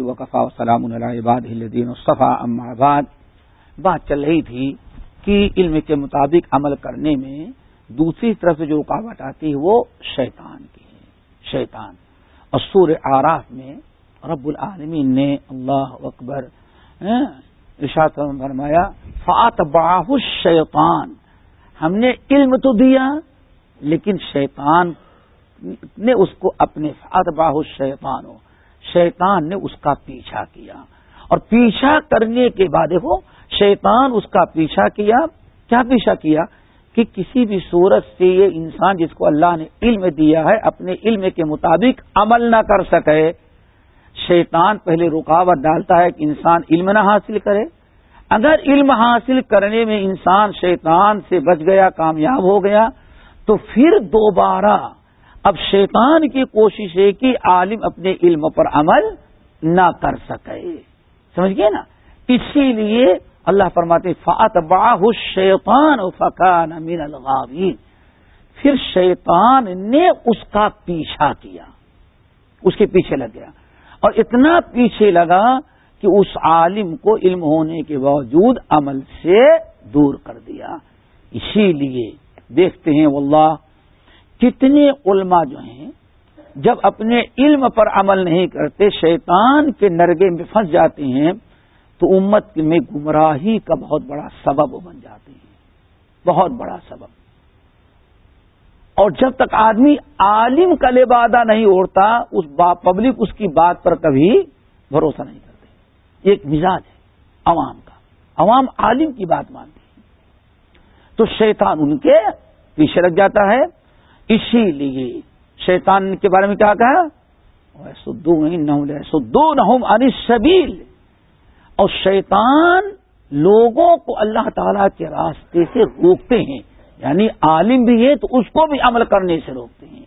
وقفا وسلام الباد الدین الصفا بعد۔ بات چل رہی تھی کہ علم کے مطابق عمل کرنے میں دوسری طرف سے جو رکاوٹ آتی ہے وہ شیطان کی ہے۔ شیطان۔ اور سور آراف میں رب العالمین نے اللہ اکبر ہاں، ارشاد فرمایا فات باہ شیطان ہم نے علم تو دیا، لیکن شیطان نے اس کو اپنے فات باہ شیطان ہو شیطان نے اس کا پیچھا کیا۔ اور پیچھا کرنے کے بعد دیکھو، شیطان اس کا پیچھا کیا کیا پیچھا کیا؟ کہ کسی بھی صورت سے یہ انسان جس کو اللہ نے علم دیا ہے، اپنے علم کے مطابق عمل نہ کر سکے۔ شیطان پہلے رکاوٹ ڈالتا ہے کہ انسان علم نہ حاصل کرے۔ اگر علم حاصل کرنے میں انسان شیطان سے بچ گیا، کامیاب ہو گیا، تو پھر دوبارہ اب شیطان کی کوشش ہے کہ عالم اپنے علم پر عمل نہ کر سکے۔ سمجھ گئے نا؟ اسی لیے اللہ فرماتے فات باہ شیطان فقان امین الغاوین پھر شیطان نے اس کا پیچھا کیا۔ اس کے پیچھے لگ گیا۔ اور اتنا پیچھے لگا کہ اس عالم کو علم ہونے کے باوجود عمل سے دور کر دیا۔ اسی لیے دیکھتے ہیں، واللہ کتنے علماء جو ہیں، جب اپنے علم پر عمل نہیں کرتے، شیطان کے نرگے میں پھنس جاتے ہیں، تو امت میں گمراہی کا بہت بڑا سبب بن جاتے ہیں۔ بہت بڑا سبب۔ اور جب تک آدمی عالم کا لبادہ نہیں اوڑھتا، اس پبلک اس کی بات پر کبھی بھروسہ نہیں کرتے۔ ایک مزاج ہے، عوام کا۔ عوام عالم کی بات مانتی ہے۔ تو شیطان ان کے پیچھے لگ جاتا ہے۔ اسی لیے شیطان کے بارے میں کیا کہا؟ سدو سدو نہ شبیل اور شیطان لوگوں کو اللہ تعالی کے راستے سے روکتے ہیں۔ یعنی عالم بھی ہے تو اس کو بھی عمل کرنے سے روکتے ہیں۔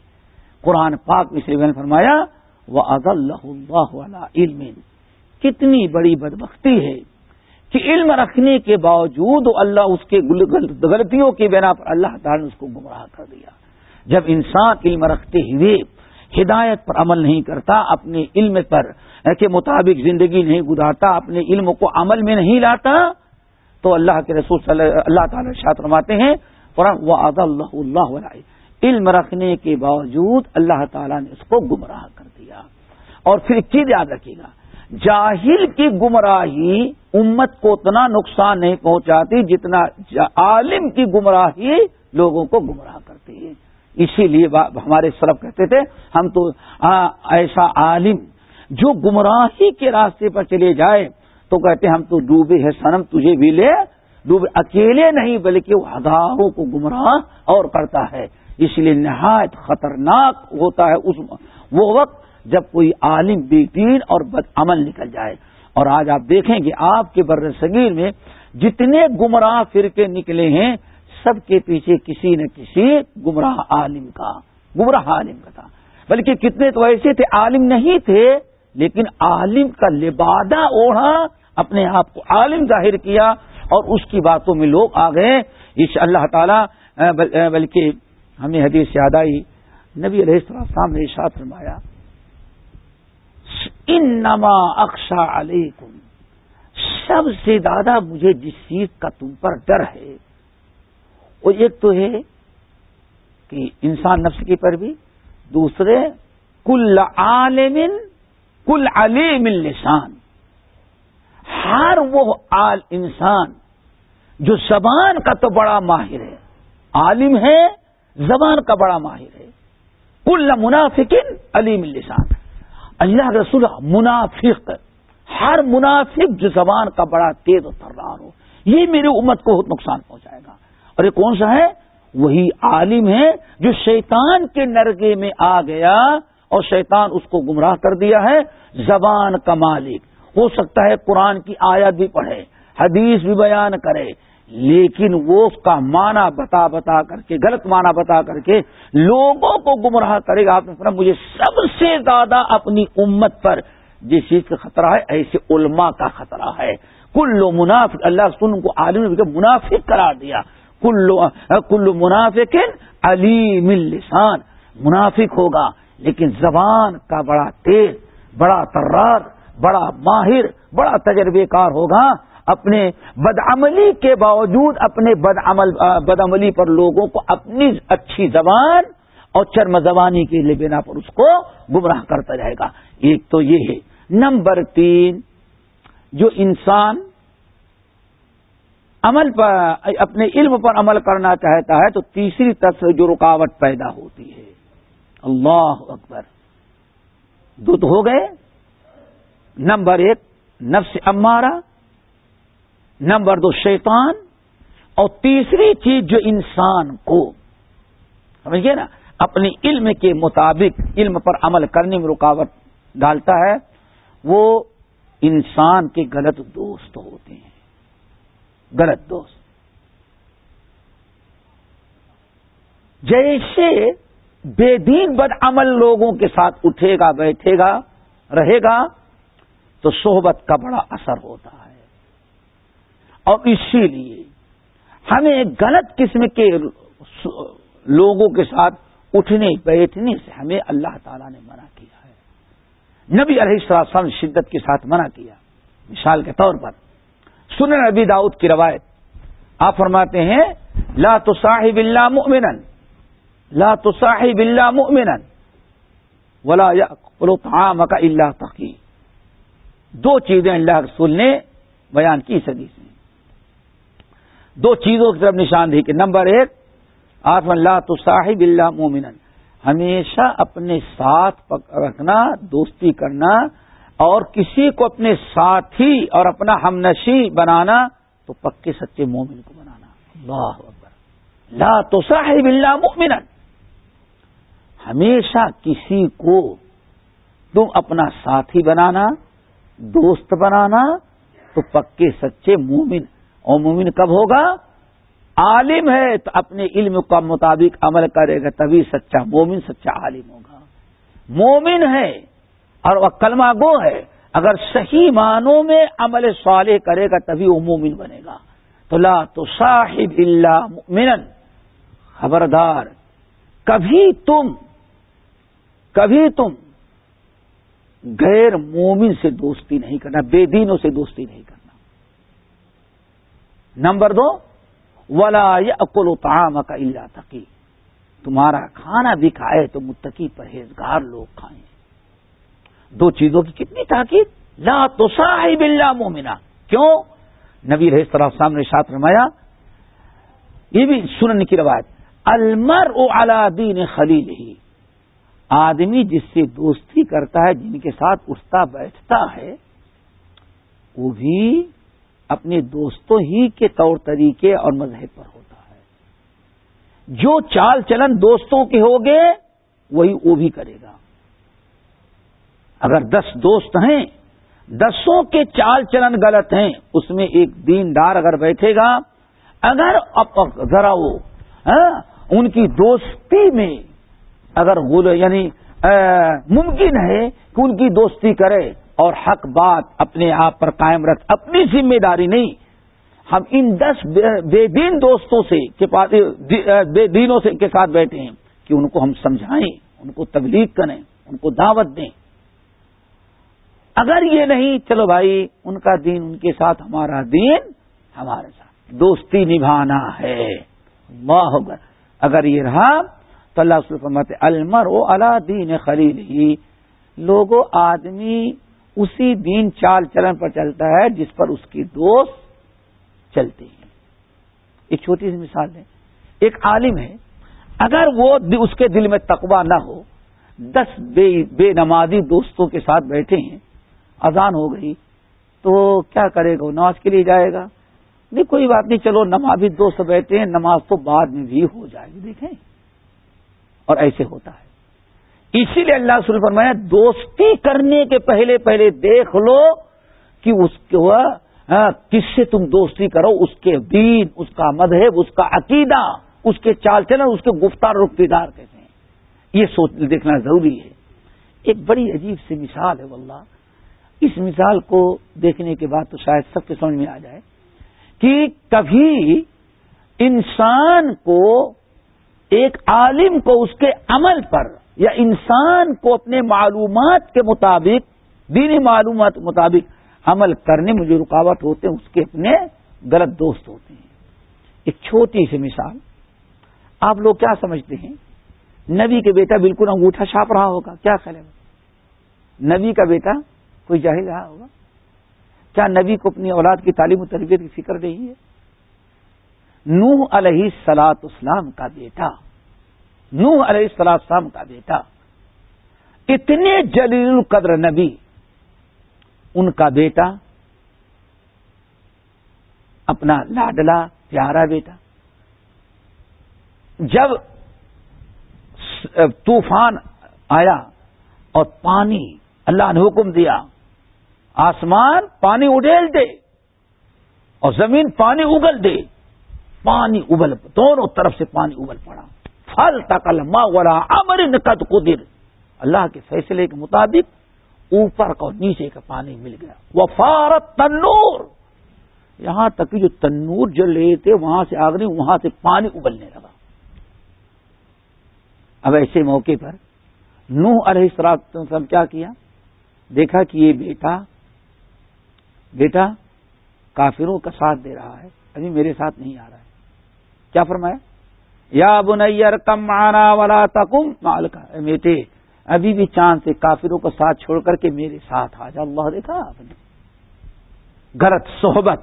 قرآن پاک میں نے فرمایا وہ اللہ علم۔ کتنی بڑی بدبختی ہے کہ علم رکھنے کے باوجود اللہ اس کے غلطیوں کی بنا پر اللہ تعالی نے اس کو گمراہ کر دیا۔ جب انسان علم رکھتے ہوئے ہدایت پر عمل نہیں کرتا، اپنے علم پر کے مطابق زندگی نہیں گزارتا، اپنے علم کو عمل میں نہیں لاتا، تو اللہ کے رسول صلی اللہ تعالی شاط رماتے ہیں وہ اللہ اللہ علیہ علم رکھنے کے باوجود اللہ تعالیٰ نے اس کو گمراہ کر دیا۔ اور پھر چیز یاد رکھیے گا، جاہل کی گمراہی امت کو اتنا نقصان نہیں پہنچاتی جتنا عالم کی گمراہی لوگوں کو گمراہ کرتی ہے اسی لیے ہمارے سرف کہتے تھے، ہم تو ہاں، ایسا عالم جو گمراہی کے راستے پر چلے جائے، تو کہتے ہم تو ڈوبے ہیں سنم تجھے بھی لے ڈوبے۔ اکیلے نہیں، بلکہ وہ ہزاروں کو گمراہ اور کرتا ہے۔ اس لیے نہایت خطرناک ہوتا ہے اس وہ وقت جب کوئی عالم بے دین اور بد عمل نکل جائے۔ اور آج آپ دیکھیں گے آپ کے بر صغیر میں جتنے گمراہ فرقے نکلے ہیں سب کے پیچھے کسی نہ کسی گمراہ عالم کا، گمراہ عالم کا تھا۔ بلکہ کتنے تو ایسے تھے، عالم نہیں تھے، لیکن عالم کا لبادہ اوڑھا، اپنے آپ کو عالم ظاہر کیا اور اس کی باتوں میں لوگ آ گئے۔ اس اللہ تعالی بلکہ ہمیں حدیث یاد آئی نبی علیہ السلام نے ارشاد فرمایا ان نما اکشا علیکم۔ سب سے زیادہ مجھے جس چیز کا تم پر ڈر ہے وہ ایک تو ہے کہ انسان نفس کی پر بھی، دوسرے، کل عالمن، کل علیم لسان ہر وہ آل انسان جو زبان کا تو بڑا ماہر ہے، عالم ہے، زبان کا بڑا ماہر ہے۔ کل منافقن علیم لسان اللہ رسول منافق، ہر منافق جو زبان کا بڑا تیز و ترار ہو، یہ میری امت کو بہت نقصان پہنچائے گا۔ اور یہ کون سا ہے؟ وہی عالم ہے جو شیطان کے نرگے میں آ گیا اور شیطان اس کو گمراہ کر دیا ہے۔ زبان کا مالک۔ ہو سکتا ہے قرآن کی آیت بھی پڑھے، حدیث بھی بیان کرے، لیکن وہ اس کا معنی بتا بتا کر کے، غلط معنی بتا کر کے لوگوں کو گمراہ کرے گا۔ آپ نے مجھے سب سے زیادہ اپنی امت پر جس چیز کا خطرہ ہے، ایسے علماء کا خطرہ ہے۔ کلو منافق، اللہ سن کو عالم نے منافق قرار دیا۔ کلو کلو منافق علیم لسان منافق ہوگا، لیکن زبان کا بڑا تیز، بڑا ترار بڑا ماہر، بڑا تجربے کار ہوگا۔ اپنے بدعملی کے باوجود اپنے بدعمل، بدعملی پر لوگوں کو اپنی اچھی زبان اور چرم زبانی کے لیے بنا پر اس کو گمراہ کرتا رہے گا۔ ایک تو یہ ہے۔ نمبر تین، جو انسان عمل پر، اپنے علم پر عمل کرنا چاہتا ہے تو تیسری طرف سے جو رکاوٹ پیدا ہوتی ہے۔ اللہ اکبر۔ دو تو ہو گئے۔ نمبر ایک، نفس امارا نمبر دو، شیطان۔ اور تیسری چیز جو انسان کو سمجھئے نا اپنے علم کے مطابق، علم پر عمل کرنے میں رکاوٹ ڈالتا ہے، وہ انسان کے غلط دوست ہوتے ہیں۔ غلط دوست۔ جیسے بے دین بد عمل لوگوں کے ساتھ اٹھے گا، بیٹھے گا، رہے گا، تو صحبت کا بڑا اثر ہوتا ہے۔ اور اسی لیے ہمیں غلط قسم کے لوگوں کے ساتھ اٹھنے، بیٹھنے سے ہمیں اللہ تعالی نے منع کیا ہے۔ نبی علیہ السلام شدت کے ساتھ منع کیا۔ مثال کے طور پر سن نبی داؤد کی روایت۔ آپ فرماتے ہیں، لا تو صاحب اللہ مؤمنا، لا تو صاحب اللہ مؤمنا، ولا طعام کا اللہ تقی۔ دو چیزیں اللہ رسول نے بیان کی صدی سے دو چیزوں کی طرف نشان دی کہ نمبر ایک، آپ اللہ تو صاحب اللہ مومن ہمیشہ اپنے ساتھ رکھنا، دوستی کرنا اور کسی کو اپنے ساتھی اور اپنا ہمنشی بنانا، تو پکے سچے مومن کو بنانا۔ اللہ اکبر۔ لا تو صاحب اللہ مومن ہمیشہ کسی کو تم اپنا ساتھی بنانا، دوست بنانا، تو پکے سچے مومن۔ اور مومن کب ہوگا؟ عالم ہے تو اپنے علم کا مطابق عمل کرے گا، تبھی سچا مومن، سچا عالم ہوگا۔ مومن ہے اور وہ کلمہ گو ہے۔ اگر صحیح معنوں میں عمل صالح کرے گا تبھی وہ مومن بنے گا۔ تو لا تو صاحب اللہ مومن خبردار۔ کبھی تم کبھی تم غیر مومن سے دوستی نہیں کرنا، بے دینوں سے دوستی نہیں کرنا۔ نمبر دو، ولا اکول تعام کا اللہ تقی۔ تمہارا کھانا بھی کھائے تو متقی پرہیزگار لوگ کھائیں۔ دو چیزوں کی کتنی تاکید؟ لا تو صاحب اللہ مومنا کیوں؟ نبی رہے صاحب نے ساتھ رمایا یہ بھی سننے کی روایت المر او دین خلیل ہی آدمی جس سے دوستی کرتا ہے، جن کے ساتھ اٹھتا بیٹھتا ہے، وہ بھی اپنے دوستوں ہی کے طور طریقے اور مذہب پر ہوتا ہے۔ جو چال چلن دوستوں کے ہوگے، وہی وہ بھی کرے گا۔ اگر دس دوست ہیں، دسوں کے چال چلن غلط ہیں، اس میں ایک دین دار اگر بیٹھے گا، اگر ذرا وہ ہاں، ان کی دوستی میں اگر یعنی ممکن ہے کہ ان کی دوستی کرے اور حق بات اپنے آپ پر قائم رکھ، اپنی ذمہ داری نہیں۔ ہم ان دس بے دین دوستوں سے بے دینوں سے کے ساتھ بیٹھے ہیں کہ ان کو ہم سمجھائیں، ان کو تبلیغ کریں، ان کو دعوت دیں۔ اگر یہ نہیں، چلو بھائی، ان کا دین ان کے ساتھ، ہمارا دین ہمارے ساتھ۔ دوستی نبھانا ہے۔ واہ اگر یہ رہا، تو اللہ فرماتے المر او اللہ دین خلیل ہی لوگوں آدمی اسی دین چال چلن پر چلتا ہے، جس پر اس کی دوست چلتے ہیں ایک چھوٹی سی مثال ہے۔ ایک عالم ہے، اگر وہ اس کے دل میں تقوا نہ ہو، دس بے بے نمازی دوستوں کے ساتھ بیٹھے ہیں اذان ہو گئی تو کیا کرے گا نماز کے لیے جائے گا؟ نہیں، کوئی بات نہیں، چلو نمازی دوست بیٹھے ہیں نماز تو بعد میں بھی ہو جائے گی، دیکھیں۔ اور ایسے ہوتا ہے۔ اسی لیے اللہ سل فرمایا، دوستی کرنے کے پہلے پہلے دیکھ لو کہ اس کو ہاں، کس سے تم دوستی کرو، اس کے دین، اس کا مذہب، اس کا عقیدہ، اس کے چال چلن، اس کے گفتار رختار کیسے ہیں؟ یہ سوچ دیکھنا ضروری ہے۔ ایک بڑی عجیب سی مثال ہے، واللہ۔ اس مثال کو دیکھنے کے بعد تو شاید سب کے سمجھ میں آ جائے کہ کبھی انسان کو ایک عالم کو اس کے عمل پر یا انسان کو اپنے معلومات کے مطابق، دینی معلومات کے مطابق عمل کرنے میں جو رکاوٹ ہوتے ہیں، اس کے اپنے غلط دوست ہوتے ہیں۔ ایک چھوٹی سی مثال، آپ لوگ کیا سمجھتے ہیں؟ نبی کے بیٹا بالکل انگوٹھا چھاپ رہا ہوگا، کیا خیال ہے؟ نبی کا بیٹا کوئی جاہل رہا ہوگا؟ کیا نبی کو اپنی اولاد کی تعلیم و تربیت کی فکر نہیں ہے؟ نوح علیہ سلاط اسلام کا بیٹا، نوح علیہ السلام اسلام کا بیٹا، اتنے جلیل القدر نبی، ان کا بیٹا، اپنا لاڈلا پیارا بیٹا۔ جب طوفان آیا اور پانی اللہ نے حکم دیا آسمان پانی اڈیل دے اور زمین پانی اگل دے۔ پانی ابل دونوں طرف سے پانی ابل پڑا۔ پھل تکل ماں امر نقد قدر۔ اللہ کے فیصلے کے مطابق اوپر کا اور نیچے کا پانی مل گیا۔ وہ فارت تنور۔ یہاں تک کہ جو تنور جل رہے تھے وہاں سے آگ نہیں، وہاں سے پانی ابلنے لگا۔ اب ایسے موقع پر نوح علیہ السلام کیا کیا؟ دیکھا کہ یہ بیٹا بیٹا کافروں کا ساتھ دے رہا ہے، ابھی میرے ساتھ نہیں آ رہا ہے۔ کیا فرمایا؟ یا بنیر کم آنا والا تکم مال کا بیٹے، ابھی بھی چاند سے کافروں کو ساتھ چھوڑ کر کے میرے ساتھ آ جا۔ اللہ دیکھا آپ نے۔ غلط صحبت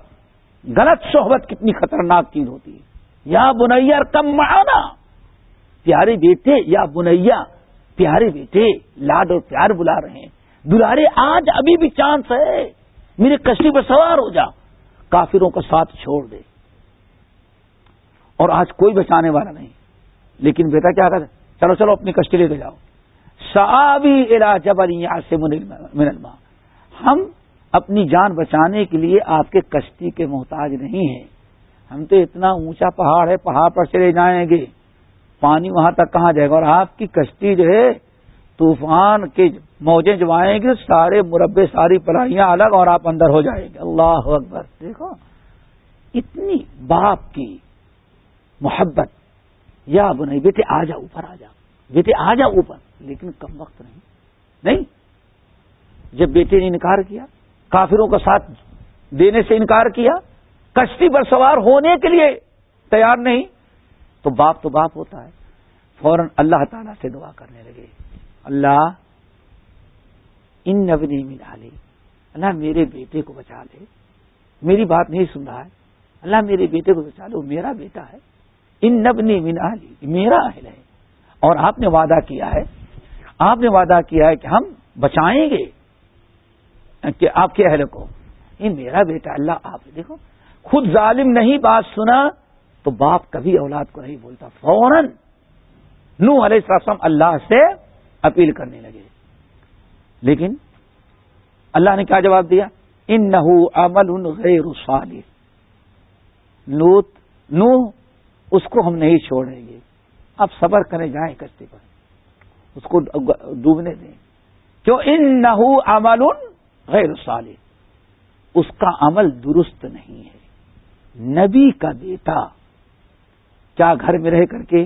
غلط صحبت کتنی خطرناک چیز ہوتی ہے۔ یا بنیا کم آنا پیارے بیٹے، یا بنیا پیارے بیٹے لاڈ اور پیار بلا رہے ہیں۔ دلارے، آج ابھی بھی چانس ہے میرے کشتی پر سوار ہو جا۔ کافروں کا ساتھ چھوڑ دے۔ اور آج کوئی بچانے والا نہیں۔ لیکن بیٹا کیا کر؟ چلو چلو، اپنی کشتی لے کے جاؤ۔ صابی علا سے منلما ہم اپنی جان بچانے کے لیے آپ کے کشتی کے محتاج نہیں ہیں۔ ہم تو اتنا اونچا پہاڑ ہے، پہاڑ پر چلے جائیں گے۔ پانی وہاں تک کہاں جائے گا؟ اور آپ کی کشتی جو ہے طوفان کے موجیں جو آئیں گے سارے مربے ساری پڑھائیاں الگ اور آپ اندر ہو جائیں گے۔ اللہ اکبر۔ دیکھو، اتنی باپ کی محبت۔ یا اب نہیں، بیٹے، آ جا اوپر آ جا بیٹے، آ جا اوپر۔ لیکن کم وقت نہیں۔ نہیں۔ جب بیٹے نے انکار کیا، کافروں کا ساتھ دینے سے انکار کیا، کشتی پر سوار ہونے کے لیے تیار نہیں، تو باپ تو باپ ہوتا ہے۔ فوراً اللہ تعالی سے دعا کرنے لگے۔ اللہ ان نبنی من علی اللہ میرے بیٹے کو بچا لے۔ میری بات نہیں سن رہا ہے۔ اللہ میرے بیٹے کو بچا لے، وہ میرا بیٹا ہے۔ ان نبنی من علی میرا اہل ہے۔ اور آپ نے وعدہ کیا ہے۔ آپ نے وعدہ کیا ہے کہ ہم بچائیں گے کہ آپ کے اہل کو۔ یہ میرا بیٹا اللہ، آپ دیکھو، خود ظالم نہیں، بات سنا تو باپ کبھی اولاد کو نہیں بولتا۔ فوراً نو علیہ السلام اللہ سے اپیل کرنے لگے۔ لیکن اللہ نے کیا جواب دیا؟ ان نہ عمل ان غیر نوت نو اس کو ہم نہیں چھوڑیں گے۔ اب صبر کریں، جائیں کشتی پر۔ اس کو ڈوبنے دیں۔ کیوں؟ ان نہ عمل ان غیر صالح۔ اس کا عمل درست نہیں ہے۔ نبی کا بیٹا۔ کیا گھر میں رہ کر کے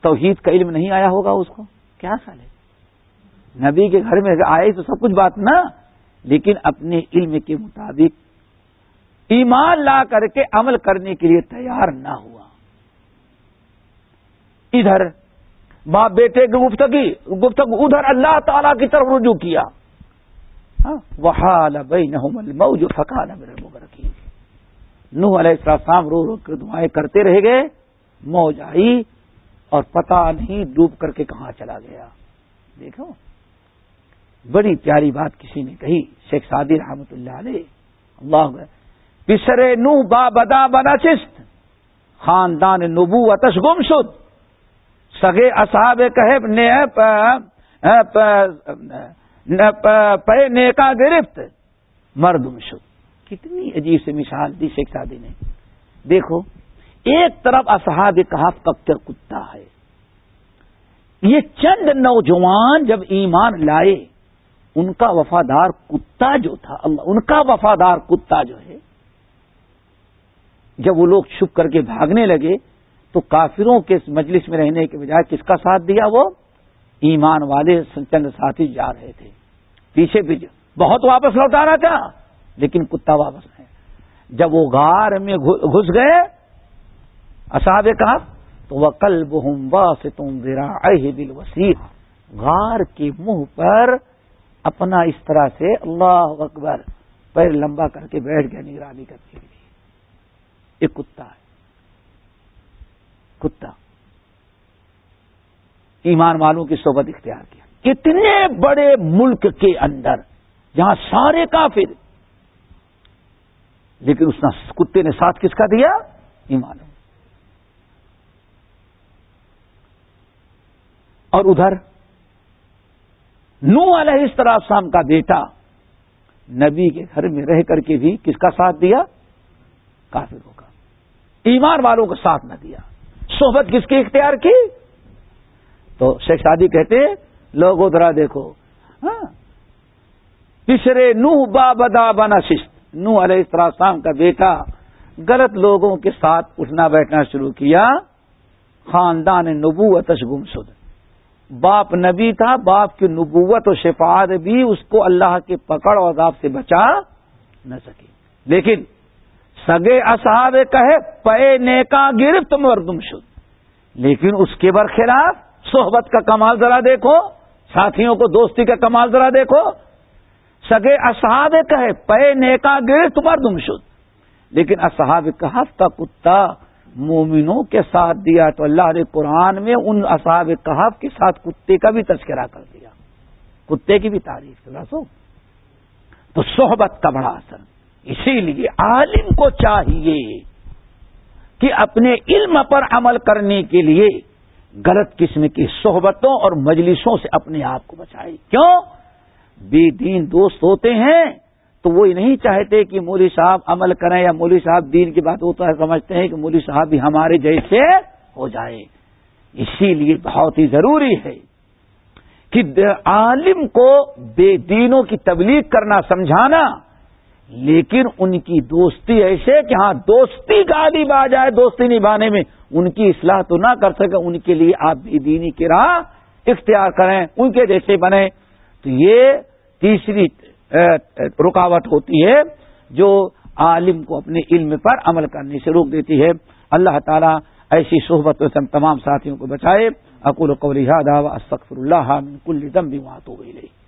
توحید کا علم نہیں آیا ہوگا اس کو؟ کیا خیال ہے؟ نبی کے گھر میں آئے تو سب کچھ بات نہ، لیکن اپنے علم کے مطابق ایمان لا کر کے عمل کرنے کے لیے تیار نہ ہوا۔ ادھر باپ بیٹے کی گفتگی، گفتگو ادھر اللہ تعالی کی طرف رجوع کیا۔ ہاں، وحال الموج فقال مبرکی نوح علیہ السلام رو رو کر دعائیں کرتے رہ گئے، موج آئی اور پتا نہیں ڈوب کر کے کہاں چلا گیا۔ دیکھو بڑی پیاری بات کسی نے کہی، شیخ سعدی رحمت اللہ علیہ۔ اللہ پسرے نو با بدا بنا چست۔ خاندان نبو اتش گم شد۔ سگے اصحاب کہ پے نیکا گرفت۔ مردم شد۔ کتنی عجیب سے مثال دی شیخ سادی نے۔ دیکھو، ایک طرف اصحاب کہا پکر کتا ہے۔ یہ چند نوجوان جب ایمان لائے ان کا وفادار کتا جو تھا، اللہ، ان کا وفادار کتا جو ہے، جب وہ لوگ چھپ کر کے بھاگنے لگے تو کافروں کے مجلس میں رہنے کے بجائے کس کا ساتھ دیا؟ وہ ایمان والے چند ساتھی جا رہے تھے۔ پیچھے پیچھے بہت واپس لوٹانا تھا، لیکن کتا واپس نہیں۔ جب وہ غار میں گھس گئے، اصحاب کہا تو وہ کل بہم وا سے تم دل غار کے منہ پر اپنا اس طرح سے اللہ اکبر پیر لمبا کر کے بیٹھ گیا نگرانی کرنے کے لیے کتا ہے۔ کتا۔ ایمان والوں کی صحبت اختیار کیا۔ کتنے بڑے ملک کے اندر جہاں سارے کافر۔ لیکن اس کتے نے ساتھ کس کا دیا؟ ایمان۔ اور ادھر نو علیہ اس طرح شام کا بیٹا نبی کے گھر میں رہ کر کے بھی کس کا ساتھ دیا؟ کافروں کا۔ ایمان والوں کا ساتھ نہ دیا۔ صحبت کس کی اختیار کی؟ تو شیخ شادی کہتے لوگ ادھرا دیکھو۔ ہاں۔ پچھڑے نو با بدا بنا شست نو علیہ السلام کا بیٹا غلط لوگوں کے ساتھ اٹھنا بیٹھنا شروع کیا۔ خاندان نبوت گم شد باپ نبی تھا، باپ کی نبوت و شفاعت بھی اس کو اللہ کے پکڑ اور عذاب سے بچا نہ سکی۔ لیکن سگے اصحاب کہے، پے نیکا گرفت مردم شد۔ لیکن اس کے برخلاف صحبت کا کمال ذرا دیکھو، ساتھیوں کو دوستی کا کمال ذرا دیکھو۔ سگے اصحاب کہے، پے نیکا گرفت مردم شد۔ لیکن اصحاب کہف کا کتا مومنوں کے ساتھ دیا تو اللہ نے قرآن میں ان اصحاب کہف کے ساتھ کتے کا بھی تذکرہ کر دیا۔ کتے کی بھی تعریف سو تو صحبت کا بڑا اثر۔ اسی لیے عالم کو چاہیے کہ اپنے علم پر عمل کرنے کے لیے غلط قسم کی صحبتوں اور مجلسوں سے اپنے آپ کو بچائے۔ کیوں؟ بے دین دوست ہوتے ہیں۔ تو وہ نہیں چاہتے کہ مولی صاحب عمل کریں یا مولی صاحب دین کی بات ہوتا ہے سمجھتے ہیں کہ مولی صاحب بھی ہمارے جیسے ہو جائے اسی لیے بہت ہی ضروری ہے کہ عالم کو بے دینوں کی تبلیغ کرنا سمجھانا، لیکن ان کی دوستی ایسے کہ ہاں دوستی غالب آ جائے دوستی نبھانے میں، ان کی اصلاح تو نہ کر سکے ان کے لیے آپ بے دینی کی راہ اختیار کریں، ان کے جیسے بنے تو یہ تیسری رکاوٹ ہوتی ہے جو عالم کو اپنے علم پر عمل کرنے سے روک دیتی ہے۔ اللہ تعالیٰ ایسی صحبت سے تمام ساتھیوں کو بچائے۔ اکول قولی دعوی استغفر اللہ من کل ذنب واتوب الیہ۔